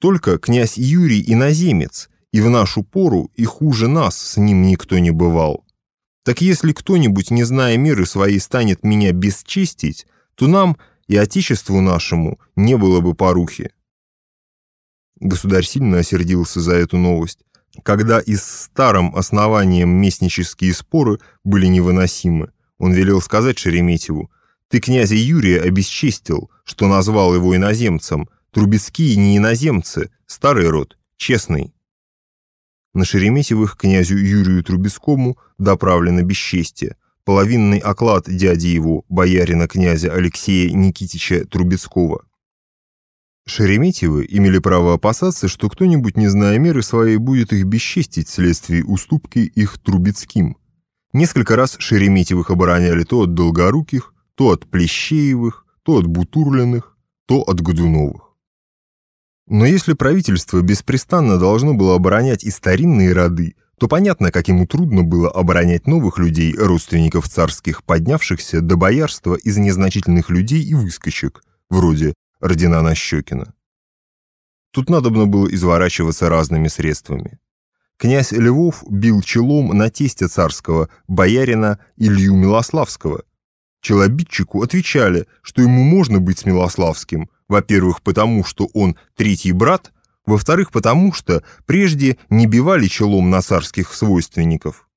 Только князь Юрий иноземец, и в нашу пору и хуже нас с ним никто не бывал. Так если кто-нибудь, не зная меры своей, станет меня бесчестить, то нам и отечеству нашему не было бы порухи. Государь сильно осердился за эту новость, когда и с старым основанием местнические споры были невыносимы. Он велел сказать Шереметьеву, «Ты князя Юрия обесчестил, что назвал его иноземцем. Трубецкие не иноземцы, старый род, честный». На Шереметьевых князю Юрию Трубецкому доправлено бесчестие. Половинный оклад дяди его, боярина князя Алексея Никитича Трубецкого. Шереметьевы имели право опасаться, что кто-нибудь, не зная меры своей, будет их бесчестить вследствие уступки их Трубецким. Несколько раз Шереметьевых обороняли то от Долгоруких, то от Плещеевых, то от Бутурлиных, то от Годуновых. Но если правительство беспрестанно должно было оборонять и старинные роды, то понятно, как ему трудно было оборонять новых людей, родственников царских, поднявшихся до боярства из незначительных людей и выскочек, вроде Родина Нащекина. Тут надобно было изворачиваться разными средствами. Князь Львов бил челом на тестя царского, боярина Илью Милославского. Челобитчику отвечали, что ему можно быть с Милославским, во-первых, потому что он третий брат, во-вторых, потому что прежде не бивали челом на царских свойственников.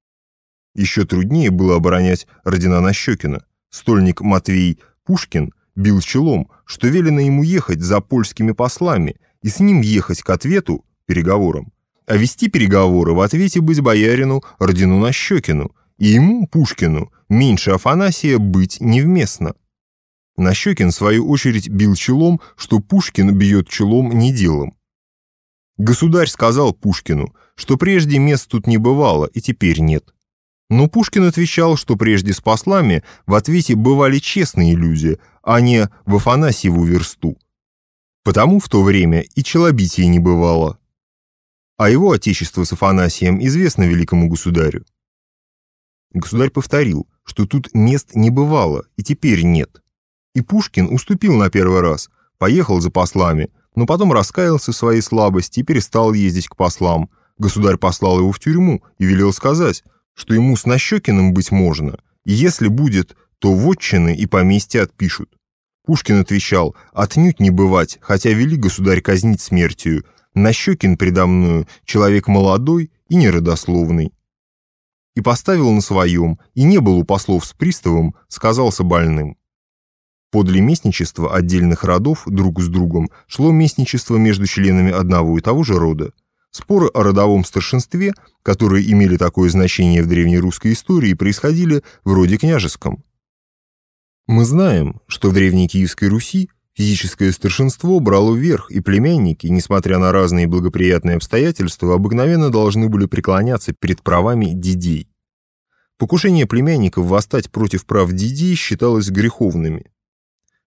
Еще труднее было оборонять Родина Нащекина. Стольник Матвей Пушкин – бил челом, что велено ему ехать за польскими послами и с ним ехать к ответу, переговорам, а вести переговоры в ответе быть боярину Родину Нащекину, и ему, Пушкину, меньше Афанасия быть невместно. Нащекин, в свою очередь, бил челом, что Пушкин бьет челом не делом. Государь сказал Пушкину, что прежде мест тут не бывало и теперь нет. Но Пушкин отвечал, что прежде с послами в ответе бывали честные люди, а не в Афанасьеву версту. Потому в то время и челобития не бывало. А его отечество с Афанасием известно великому государю. Государь повторил, что тут мест не бывало и теперь нет. И Пушкин уступил на первый раз, поехал за послами, но потом раскаялся в своей слабости и перестал ездить к послам. Государь послал его в тюрьму и велел сказать, что ему с Нащекиным быть можно, и если будет, то вотчины и поместья отпишут. Пушкин отвечал, отнюдь не бывать, хотя вели государь казнить смертью, Нащекин предо мною человек молодой и неродословный. И поставил на своем, и не был у послов с приставом, сказался больным. Подле местничества отдельных родов друг с другом шло местничество между членами одного и того же рода. Споры о родовом старшинстве, которые имели такое значение в древней русской истории, происходили в роде княжеском. Мы знаем, что в древней Киевской Руси физическое старшинство брало вверх, и племянники, несмотря на разные благоприятные обстоятельства, обыкновенно должны были преклоняться перед правами дидей. Покушение племянников восстать против прав дидей считалось греховными.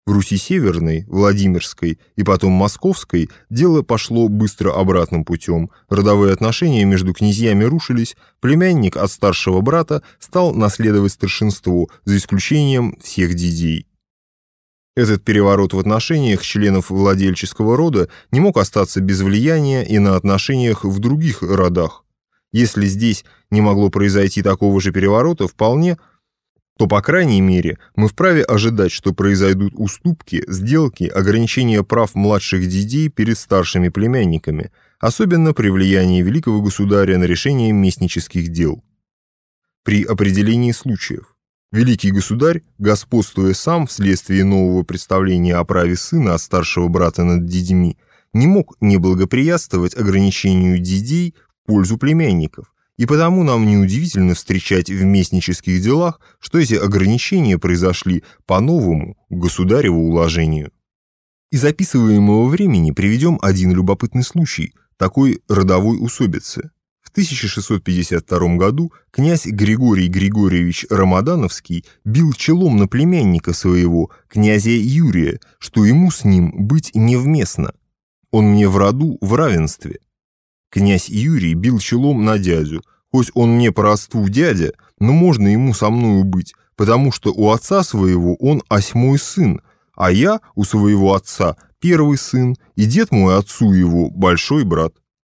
В Руси Северной, Владимирской и потом Московской дело пошло быстро обратным путем. Родовые отношения между князьями рушились, племянник от старшего брата стал наследовать старшинство, за исключением всех дидей. Этот переворот в отношениях членов владельческого рода не мог остаться без влияния и на отношениях в других родах. Если здесь не могло произойти такого же переворота, вполне – то, по крайней мере, мы вправе ожидать, что произойдут уступки, сделки, ограничения прав младших детей перед старшими племянниками, особенно при влиянии великого государя на решение местнических дел. При определении случаев. Великий государь, господствуя сам вследствие нового представления о праве сына от старшего брата над детьми, не мог не благоприятствовать ограничению детей в пользу племянников, и потому нам неудивительно встречать в местнических делах, что эти ограничения произошли по новому государеву уложению. Из описываемого времени приведем один любопытный случай такой родовой усобицы. В 1652 году князь Григорий Григорьевич Рамадановский бил челом на племянника своего, князя Юрия, что ему с ним быть невместно. Он мне в роду в равенстве. Князь Юрий бил челом на дядю, хоть он мне по родству дядя, но можно ему со мною быть, потому что у отца своего он осьмой сын, а я у своего отца первый сын, и дед мой отцу его большой брат.